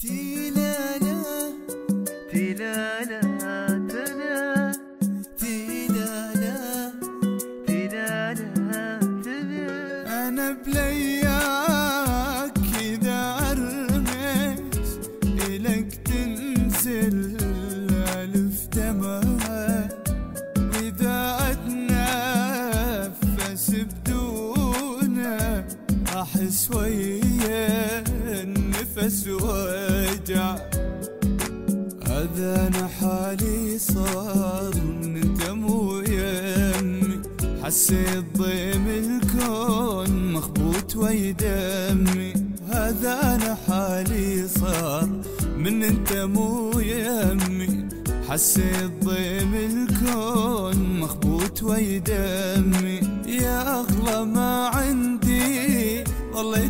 تيلالا تلالا تلا تيلالا تلالا تلا أنا بلياك إذا أرميت إلك تنزل ألف دمعة وإذا أتنفس بدونه أحس ويا النفس وجع هذا أنا حالي صار من دم ويمي. حسيت ضيم الكون مخبوط ويدمي. هذا أنا حالي صار من انت مو يمي حسيت ضيم الكون مخبوط ويدمي. يا أغلى ما عندي لوحدي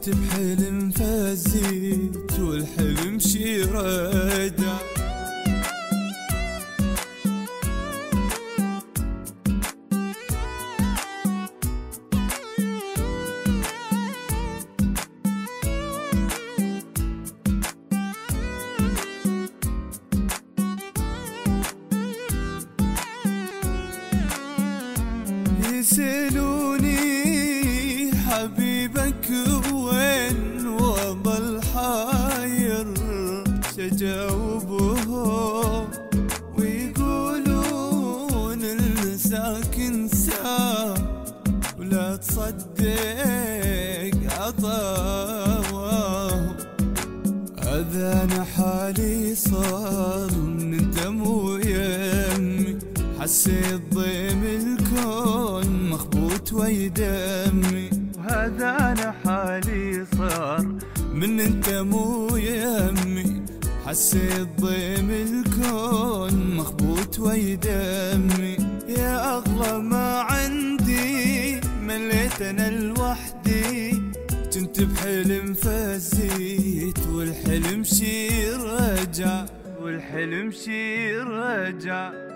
كنت بحلم فزيت والحلم شي رجع يسألوني حبيبك ويقولون المساكن سا ولا تصدق عطاوهم هذا أنا حالي صار من دم ويمي. حسيت ضيم الكون مخبوط ويدمي. وهذا أنا حالي صار من انت مو يمي حسيت ضيم الكون مخبوط ويدمي. يا اغلى ما عندي مليت أنا لوحدي. كنت بحلم فزيت والحلم شي رجع والحلم شي رجع.